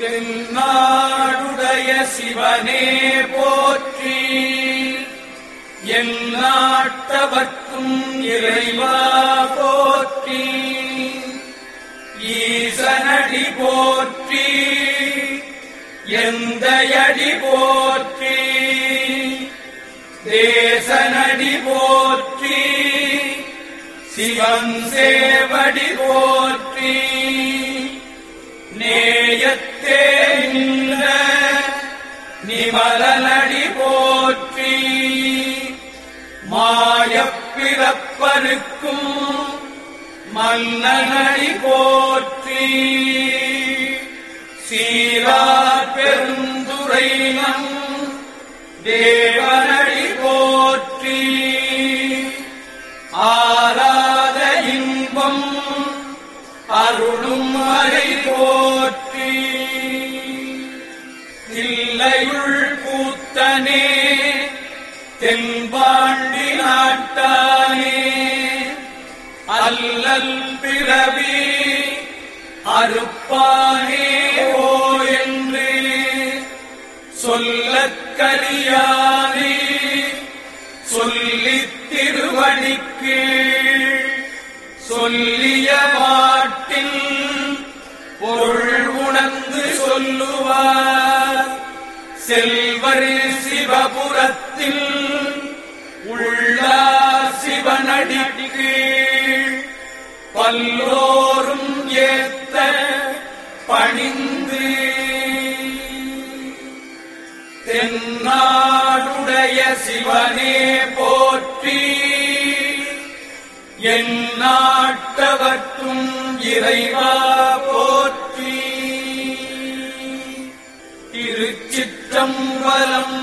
தென்னாடுடைய சிவனே போற்றி. எல்லாட்டவர்க்கும் இறைவா போற்றி. ஈசனடி போற்றி. எந்தையடி போற்றி. தேசனடி போற்றி. சிவன் சேவடி நிமலனடி போற்றி. மாயப்பிறப்பருக்கும் மன்னனடி போற்றி. சீரா பெருந்துரைனம் தேவனடி போற்றி. ஆராத இன்பம் அருளும் அறை போற்றி. தில்லையுள் கூத்தனே தென்பாண்டி நாட்டானே அல்லல் பிறவி அறுப்பானே ஓ என்று சொல்லக்கரியானே சொல்லித் திருவடிக்கு சொல்லிய மாட்டில் பொருள் உணர்ந்து சொல்லுவார். செல்வர் சிவபுரத்தில் உள்ள சிவனடிக்கு பல்லோரும் ஏத்த பணிந்து தென்னாடுடைய சிவனே போற்றி என் நாட்டவற்றும் இறைவா திருச்சிற்றம்பலம்